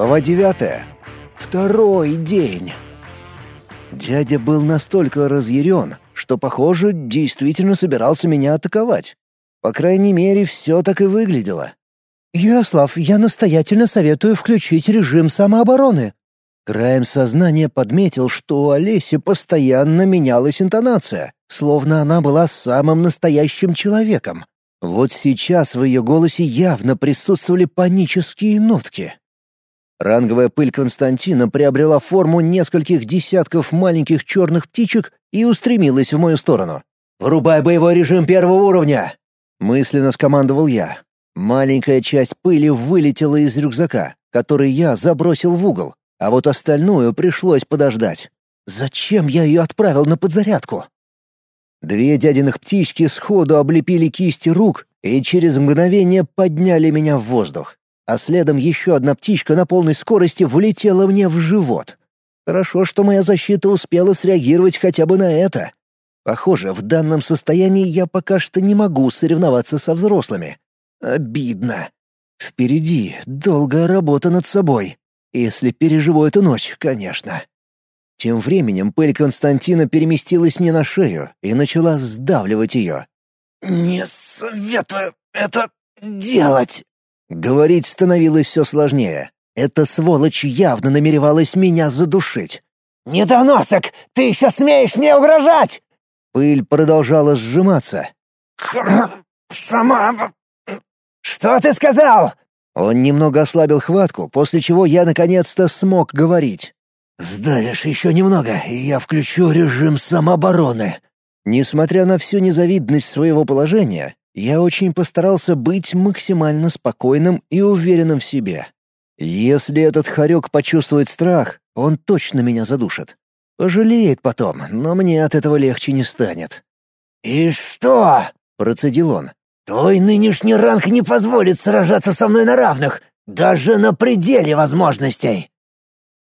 Глава девятая. Второй день. Дядя был настолько разъярен, что, похоже, действительно собирался меня атаковать. По крайней мере, все так и выглядело. «Ярослав, я настоятельно советую включить режим самообороны». Краем сознания подметил, что у Олеси постоянно менялась интонация, словно она была самым настоящим человеком. Вот сейчас в ее голосе явно присутствовали панические нотки. Ранговая пыль Константина приобрела форму нескольких десятков маленьких черных птичек и устремилась в мою сторону. «Врубай боевой режим первого уровня!» — мысленно скомандовал я. Маленькая часть пыли вылетела из рюкзака, который я забросил в угол, а вот остальную пришлось подождать. Зачем я ее отправил на подзарядку? Две дядиных птички сходу облепили кисти рук и через мгновение подняли меня в воздух а следом еще одна птичка на полной скорости влетела мне в живот. Хорошо, что моя защита успела среагировать хотя бы на это. Похоже, в данном состоянии я пока что не могу соревноваться со взрослыми. Обидно. Впереди долгая работа над собой. Если переживу эту ночь, конечно. Тем временем пыль Константина переместилась мне на шею и начала сдавливать ее. «Не советую это делать!» Говорить становилось все сложнее. Эта сволочь явно намеревалась меня задушить. «Недоносок! Ты еще смеешь мне угрожать!» Пыль продолжала сжиматься. «Сама... Что ты сказал?» Он немного ослабил хватку, после чего я наконец-то смог говорить. «Сдавишь еще немного, и я включу режим самообороны». Несмотря на всю незавидность своего положения, я очень постарался быть максимально спокойным и уверенным в себе. Если этот хорек почувствует страх, он точно меня задушит. Пожалеет потом, но мне от этого легче не станет. «И что?» — процедил он. «Твой нынешний ранг не позволит сражаться со мной на равных, даже на пределе возможностей».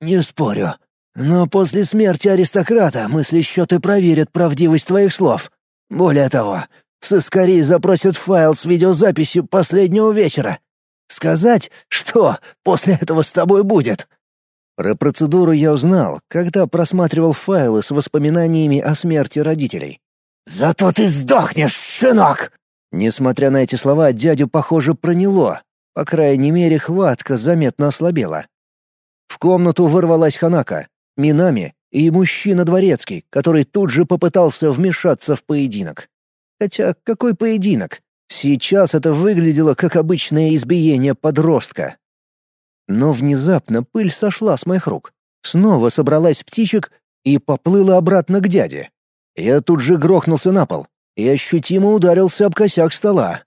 «Не спорю. Но после смерти аристократа мысли счеты проверят правдивость твоих слов. Более того, Соскорей запросят файл с видеозаписью последнего вечера. Сказать, что после этого с тобой будет?» Про процедуру я узнал, когда просматривал файлы с воспоминаниями о смерти родителей. «Зато ты сдохнешь, щенок!» Несмотря на эти слова, дядю, похоже, проняло. По крайней мере, хватка заметно ослабела. В комнату ворвалась Ханака, Минами и мужчина дворецкий, который тут же попытался вмешаться в поединок. Хотя какой поединок? Сейчас это выглядело как обычное избиение подростка. Но внезапно пыль сошла с моих рук. Снова собралась птичек и поплыла обратно к дяде. Я тут же грохнулся на пол и ощутимо ударился об косяк стола.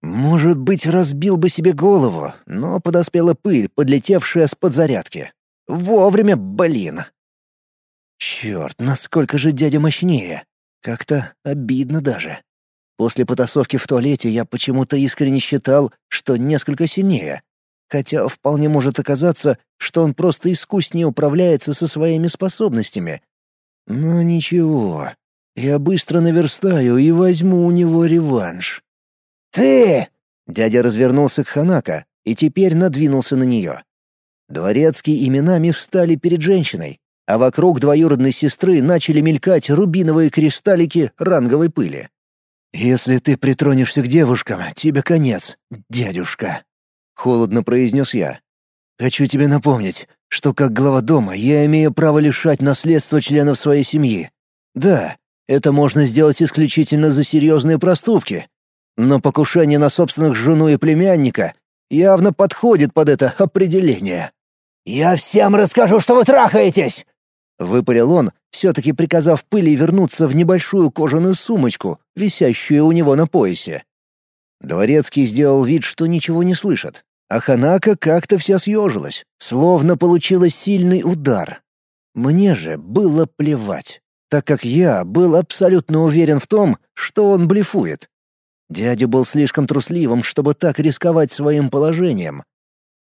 Может быть, разбил бы себе голову, но подоспела пыль, подлетевшая с подзарядки. Вовремя, блин. Черт, насколько же дядя мощнее. Как-то обидно даже. После потасовки в туалете я почему-то искренне считал, что несколько сильнее. Хотя вполне может оказаться, что он просто искуснее управляется со своими способностями. Но ничего, я быстро наверстаю и возьму у него реванш. «Ты!» — дядя развернулся к Ханака и теперь надвинулся на нее. Дворецкие именами встали перед женщиной, а вокруг двоюродной сестры начали мелькать рубиновые кристаллики ранговой пыли. «Если ты притронешься к девушкам, тебе конец, дядюшка», — холодно произнес я. «Хочу тебе напомнить, что как глава дома я имею право лишать наследства членов своей семьи. Да, это можно сделать исключительно за серьезные проступки, но покушение на собственных жену и племянника явно подходит под это определение». «Я всем расскажу, что вы трахаетесь!» Выпалил он, все-таки приказав пыли вернуться в небольшую кожаную сумочку, висящую у него на поясе. Дворецкий сделал вид, что ничего не слышит, а Ханака как-то вся съежилась, словно получила сильный удар. Мне же было плевать, так как я был абсолютно уверен в том, что он блефует. Дядя был слишком трусливым, чтобы так рисковать своим положением.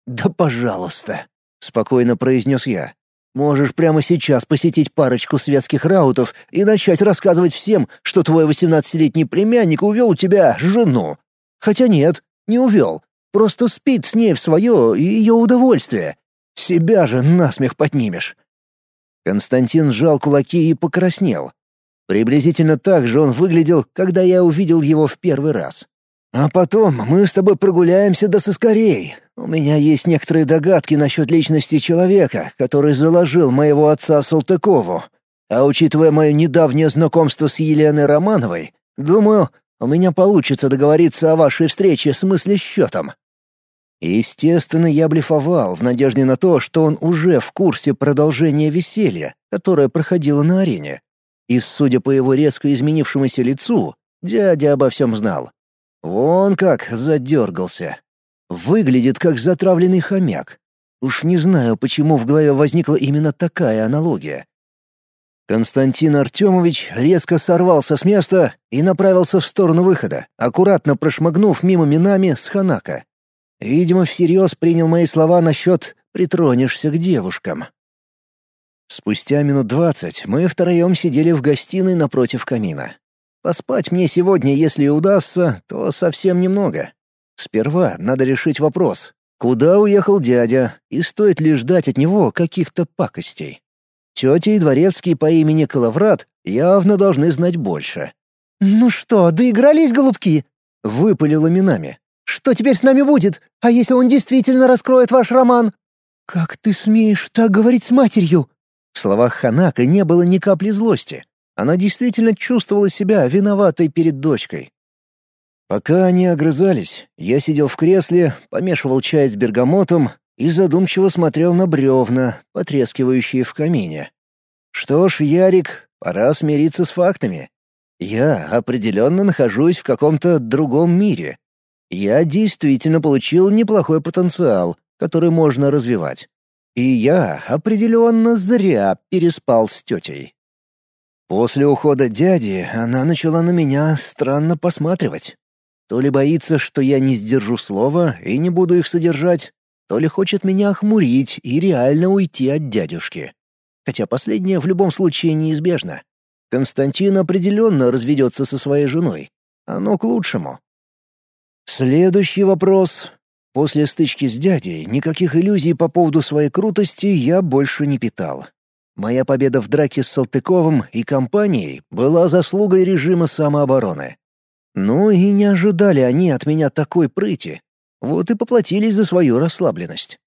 «Да пожалуйста», — спокойно произнес я. Можешь прямо сейчас посетить парочку светских раутов и начать рассказывать всем, что твой восемнадцатилетний племянник увел у тебя жену. Хотя нет, не увел. Просто спит с ней в свое и ее удовольствие. Себя же насмех поднимешь. Константин сжал кулаки и покраснел. Приблизительно так же он выглядел, когда я увидел его в первый раз. А потом мы с тобой прогуляемся до соскорей. У меня есть некоторые догадки насчет личности человека, который заложил моего отца Салтыкову. А учитывая мое недавнее знакомство с Еленой Романовой, думаю, у меня получится договориться о вашей встрече с мыслесчетом. Естественно, я блефовал в надежде на то, что он уже в курсе продолжения веселья, которое проходило на арене. И, судя по его резко изменившемуся лицу, дядя обо всем знал. Вон как задергался. Выглядит как затравленный хомяк. Уж не знаю, почему в голове возникла именно такая аналогия. Константин Артемович резко сорвался с места и направился в сторону выхода, аккуратно прошмыгнув мимо Минами с Ханака. Видимо, всерьез принял мои слова насчет «притронешься к девушкам». Спустя минут двадцать мы втроем сидели в гостиной напротив камина. Поспать мне сегодня, если удастся, то совсем немного. Сперва надо решить вопрос, куда уехал дядя, и стоит ли ждать от него каких-то пакостей. Тетя и дворецкий по имени Калаврат явно должны знать больше. «Ну что, доигрались, голубки?» — выпалила Минами. Что теперь с нами будет? А если он действительно раскроет ваш роман?» «Как ты смеешь так говорить с матерью?» В словах Ханака не было ни капли злости. Она действительно чувствовала себя виноватой перед дочкой. Пока они огрызались, я сидел в кресле, помешивал чай с бергамотом и задумчиво смотрел на бревна, потрескивающие в камине. Что ж, Ярик, пора смириться с фактами. Я определенно нахожусь в каком-то другом мире, я действительно получил неплохой потенциал, который можно развивать. И я определенно зря переспал с тетей. После ухода дяди она начала на меня странно посматривать. То ли боится, что я не сдержу слова и не буду их содержать, то ли хочет меня охмурить и реально уйти от дядюшки. Хотя последнее в любом случае неизбежно. Константин определенно разведется со своей женой. Оно к лучшему. Следующий вопрос. После стычки с дядей никаких иллюзий по поводу своей крутости я больше не питал. Моя победа в драке с Салтыковым и компанией была заслугой режима самообороны. Ну и не ожидали они от меня такой прыти. Вот и поплатились за свою расслабленность.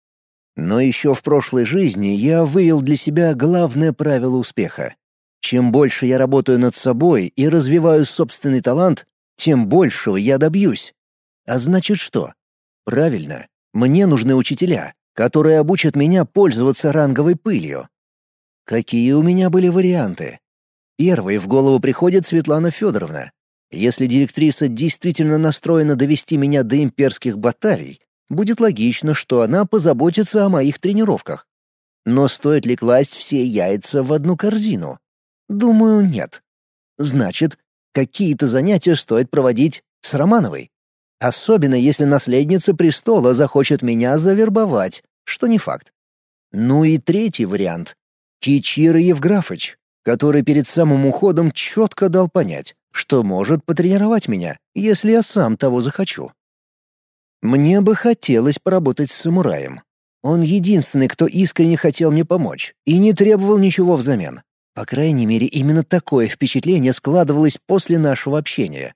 Но еще в прошлой жизни я вывел для себя главное правило успеха. Чем больше я работаю над собой и развиваю собственный талант, тем большего я добьюсь. А значит что? Правильно, мне нужны учителя, которые обучат меня пользоваться ранговой пылью. Какие у меня были варианты? Первый в голову приходит Светлана Федоровна. Если директриса действительно настроена довести меня до имперских баталий, будет логично, что она позаботится о моих тренировках. Но стоит ли класть все яйца в одну корзину? Думаю, нет. Значит, какие-то занятия стоит проводить с Романовой. Особенно если наследница престола захочет меня завербовать, что не факт. Ну и третий вариант. Кичир Евграфыч, который перед самым уходом четко дал понять, что может потренировать меня, если я сам того захочу. Мне бы хотелось поработать с самураем. Он единственный, кто искренне хотел мне помочь и не требовал ничего взамен. По крайней мере, именно такое впечатление складывалось после нашего общения.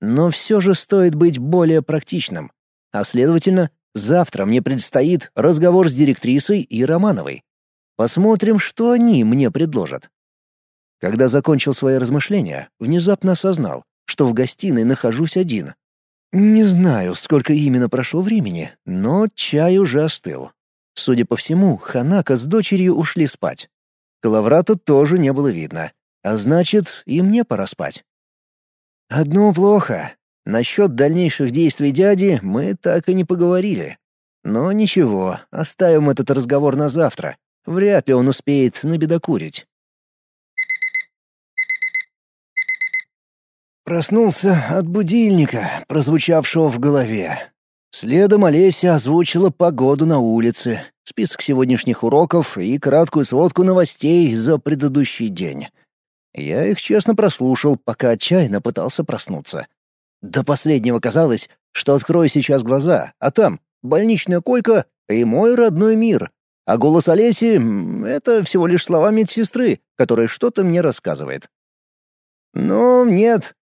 Но все же стоит быть более практичным. А следовательно, завтра мне предстоит разговор с директрисой и Романовой. Посмотрим, что они мне предложат. Когда закончил свои размышления, внезапно осознал, что в гостиной нахожусь один. Не знаю, сколько именно прошло времени, но чай уже остыл. Судя по всему, Ханака с дочерью ушли спать. Калаврата тоже не было видно, а значит, и мне пора спать. Одно плохо. Насчет дальнейших действий дяди мы так и не поговорили. Но ничего, оставим этот разговор на завтра. Вряд ли он успеет набедокурить. Проснулся от будильника, прозвучавшего в голове. Следом Олеся озвучила погоду на улице, список сегодняшних уроков и краткую сводку новостей за предыдущий день. Я их честно прослушал, пока отчаянно пытался проснуться. До последнего казалось, что открою сейчас глаза, а там больничная койка и мой родной мир. А голос Олеси — это всего лишь слова медсестры, которая что-то мне рассказывает. Но нет.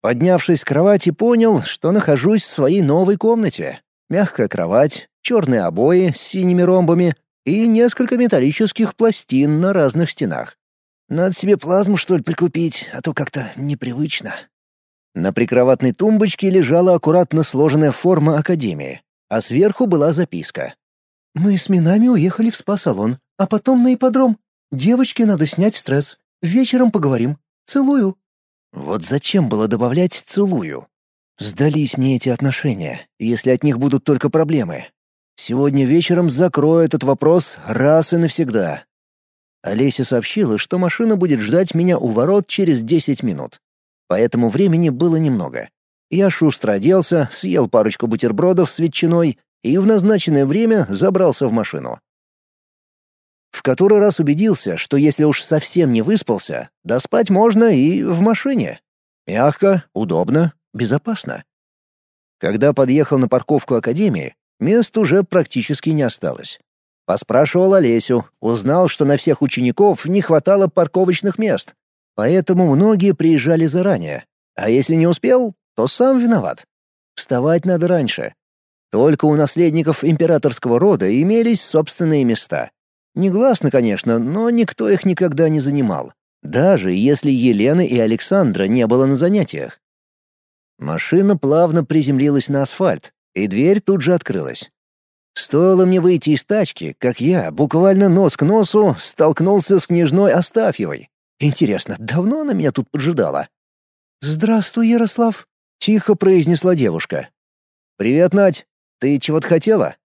Поднявшись с кровати, понял, что нахожусь в своей новой комнате. Мягкая кровать, черные обои с синими ромбами и несколько металлических пластин на разных стенах. Надо себе плазму, что ли, прикупить, а то как-то непривычно. На прикроватной тумбочке лежала аккуратно сложенная форма Академии, а сверху была записка. «Мы с Минами уехали в спа-салон, а потом на ипподром. Девочке надо снять стресс. Вечером поговорим. Целую». Вот зачем было добавлять «целую»? Сдались мне эти отношения, если от них будут только проблемы. Сегодня вечером закрою этот вопрос раз и навсегда. Олеся сообщила, что машина будет ждать меня у ворот через 10 минут. Поэтому времени было немного. Я шустро оделся, съел парочку бутербродов с ветчиной и в назначенное время забрался в машину. В который раз убедился, что если уж совсем не выспался, да спать можно и в машине. Мягко, удобно, безопасно. Когда подъехал на парковку Академии, мест уже практически не осталось. Поспрашивал Олесю, узнал, что на всех учеников не хватало парковочных мест. Поэтому многие приезжали заранее. А если не успел, то сам виноват. Вставать надо раньше. Только у наследников императорского рода имелись собственные места. Негласно, конечно, но никто их никогда не занимал. Даже если Елены и Александра не было на занятиях. Машина плавно приземлилась на асфальт, и дверь тут же открылась. Стоило мне выйти из тачки, как я, буквально нос к носу, столкнулся с княжной Астафьевой. Интересно, давно она меня тут поджидала? «Здравствуй, Ярослав», — тихо произнесла девушка. «Привет, Надь. Ты чего-то хотела?»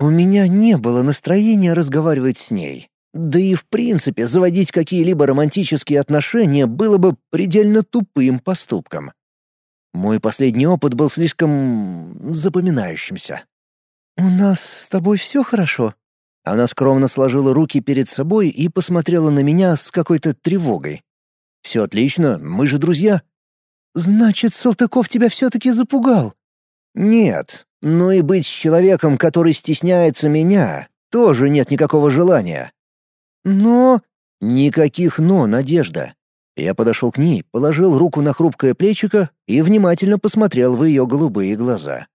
У меня не было настроения разговаривать с ней. Да и в принципе заводить какие-либо романтические отношения было бы предельно тупым поступком. Мой последний опыт был слишком запоминающимся. «У нас с тобой все хорошо?» Она скромно сложила руки перед собой и посмотрела на меня с какой-то тревогой. «Все отлично, мы же друзья». «Значит, Салтыков тебя все-таки запугал?» «Нет, но и быть с человеком, который стесняется меня, тоже нет никакого желания». «Но...» «Никаких «но», Надежда». Я подошел к ней, положил руку на хрупкое плечико и внимательно посмотрел в ее голубые глаза.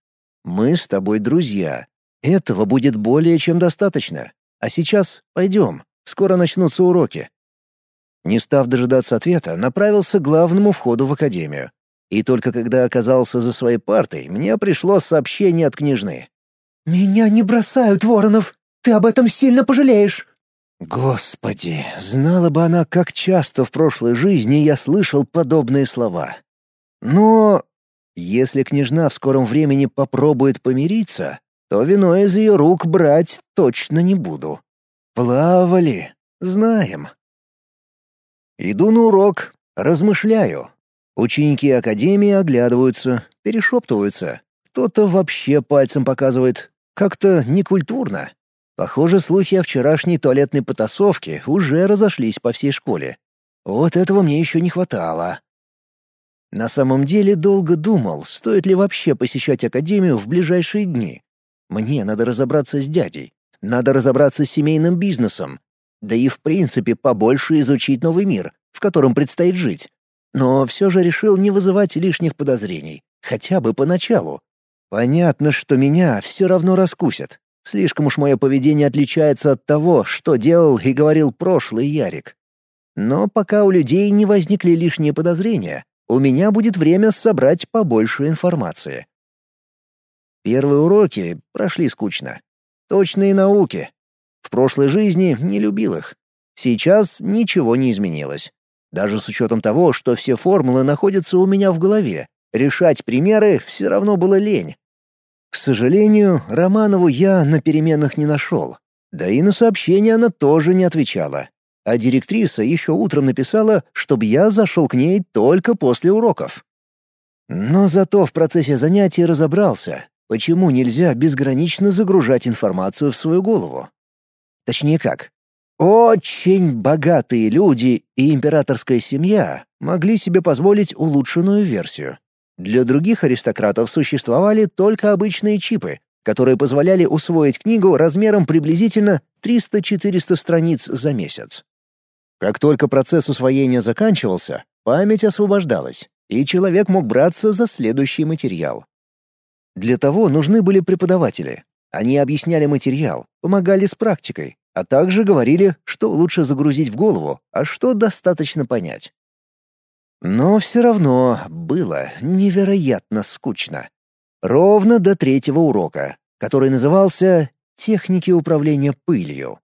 Мы с тобой друзья. Этого будет более чем достаточно. А сейчас пойдем, скоро начнутся уроки». Не став дожидаться ответа, направился к главному входу в академию. И только когда оказался за своей партой, мне пришло сообщение от княжны. «Меня не бросают, Воронов! Ты об этом сильно пожалеешь!» Господи, знала бы она, как часто в прошлой жизни я слышал подобные слова. Но если княжна в скором времени попробует помириться, то вино из ее рук брать точно не буду. Плавали, знаем. Иду на урок, размышляю. Ученики академии оглядываются, перешептываются. Кто-то вообще пальцем показывает. Как-то некультурно. Похоже, слухи о вчерашней туалетной потасовке уже разошлись по всей школе. Вот этого мне еще не хватало. На самом деле долго думал, стоит ли вообще посещать академию в ближайшие дни. Мне надо разобраться с дядей, надо разобраться с семейным бизнесом, да и в принципе побольше изучить новый мир, в котором предстоит жить. Но все же решил не вызывать лишних подозрений, хотя бы поначалу. Понятно, что меня все равно раскусят. Слишком уж мое поведение отличается от того, что делал и говорил прошлый Ярик. Но пока у людей не возникли лишние подозрения, у меня будет время собрать побольше информации. Первые уроки прошли скучно. Точные науки. В прошлой жизни не любил их. Сейчас ничего не изменилось. Даже с учетом того, что все формулы находятся у меня в голове, решать примеры все равно было лень. К сожалению, Романову я на переменах не нашел. Да и на сообщения она тоже не отвечала а директриса еще утром написала, чтобы я зашел к ней только после уроков. Но зато в процессе занятий разобрался, почему нельзя безгранично загружать информацию в свою голову. Точнее как. Очень богатые люди и императорская семья могли себе позволить улучшенную версию. Для других аристократов существовали только обычные чипы, которые позволяли усвоить книгу размером приблизительно 300-400 страниц за месяц. Как только процесс усвоения заканчивался, память освобождалась, и человек мог браться за следующий материал. Для того нужны были преподаватели. Они объясняли материал, помогали с практикой, а также говорили, что лучше загрузить в голову, а что достаточно понять. Но все равно было невероятно скучно. Ровно до третьего урока, который назывался «Техники управления пылью».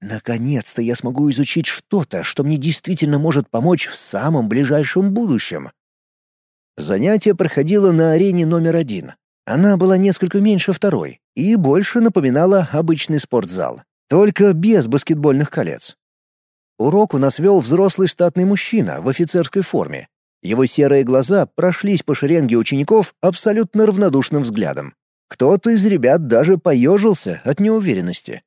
Наконец-то я смогу изучить что-то, что мне действительно может помочь в самом ближайшем будущем. Занятие проходило на арене номер один. Она была несколько меньше второй и больше напоминала обычный спортзал, только без баскетбольных колец. Урок у нас вел взрослый статный мужчина в офицерской форме, его серые глаза прошлись по шеренге учеников абсолютно равнодушным взглядом. Кто-то из ребят даже поежился от неуверенности.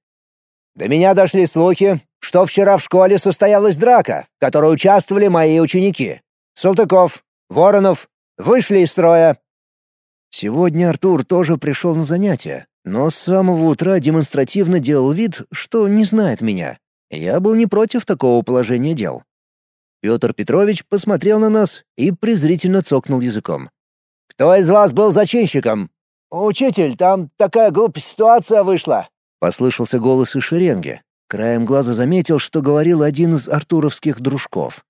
«До меня дошли слухи, что вчера в школе состоялась драка, в которой участвовали мои ученики. Салтыков, Воронов вышли из строя». Сегодня Артур тоже пришел на занятия, но с самого утра демонстративно делал вид, что не знает меня. Я был не против такого положения дел. Петр Петрович посмотрел на нас и презрительно цокнул языком. «Кто из вас был зачинщиком?» «Учитель, там такая глупая ситуация вышла», — послышался голос из шеренги. Краем глаза заметил, что говорил один из артуровских дружков.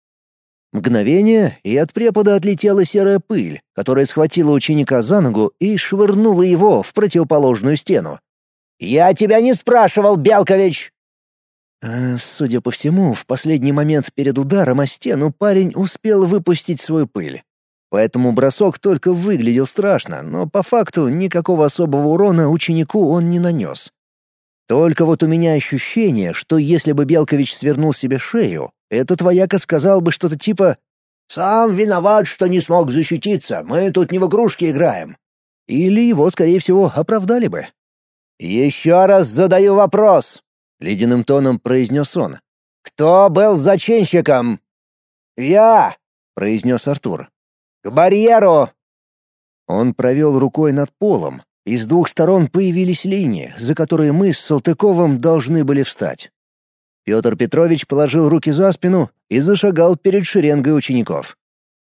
Мгновение, и от препода отлетела серая пыль, которая схватила ученика за ногу и швырнула его в противоположную стену. «Я тебя не спрашивал, Белкович!» А, судя по всему, в последний момент перед ударом о стену парень успел выпустить свою пыль. Поэтому бросок только выглядел страшно, но по факту никакого особого урона ученику он не нанес. Только вот у меня ощущение, что если бы Белкович свернул себе шею, этот вояка сказал бы что-то типа «Сам виноват, что не смог защититься, мы тут не в игрушки играем». Или его, скорее всего, оправдали бы. «Еще раз задаю вопрос. — ледяным тоном произнес он. «Кто был зачинщиком?» «Я!» — произнес Артур. «К барьеру!» Он провел рукой над полом, и с двух сторон появились линии, за которые мы с Салтыковым должны были встать. Петр Петрович положил руки за спину и зашагал перед шеренгой учеников.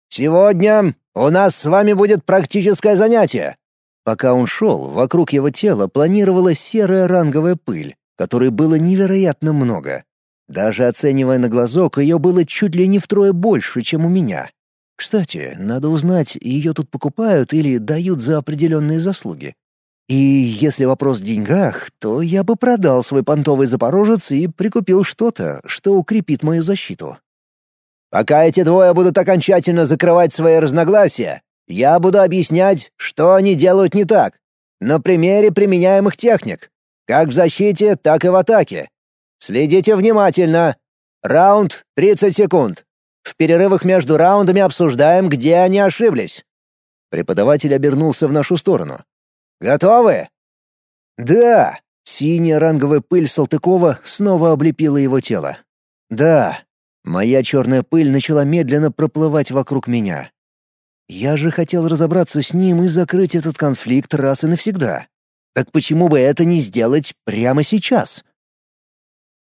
«Сегодня у нас с вами будет практическое занятие». Пока он шел, вокруг его тела планировалась серая ранговая пыль, которой было невероятно много. Даже оценивая на глазок, ее было чуть ли не втрое больше, чем у меня. Кстати, надо узнать, ее тут покупают или дают за определенные заслуги. И если вопрос в деньгах, то я бы продал свой понтовый запорожец и прикупил что-то, что укрепит мою защиту. Пока эти двое будут окончательно закрывать свои разногласия, я буду объяснять, что они делают не так, на примере применяемых техник. Как в защите, так и в атаке. Следите внимательно. Раунд — 30 секунд. В перерывах между раундами обсуждаем, где они ошиблись. Преподаватель обернулся в нашу сторону. Готовы? Да. Синяя ранговая пыль Салтыкова снова облепила его тело. Да. Моя черная пыль начала медленно проплывать вокруг меня. Я же хотел разобраться с ним и закрыть этот конфликт раз и навсегда. Так почему бы это не сделать прямо сейчас?